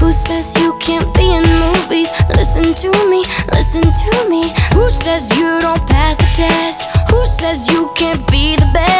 Who says you can't be in movies? Listen to me, listen to me. Who says you don't pass the test? Who says you can't be the best?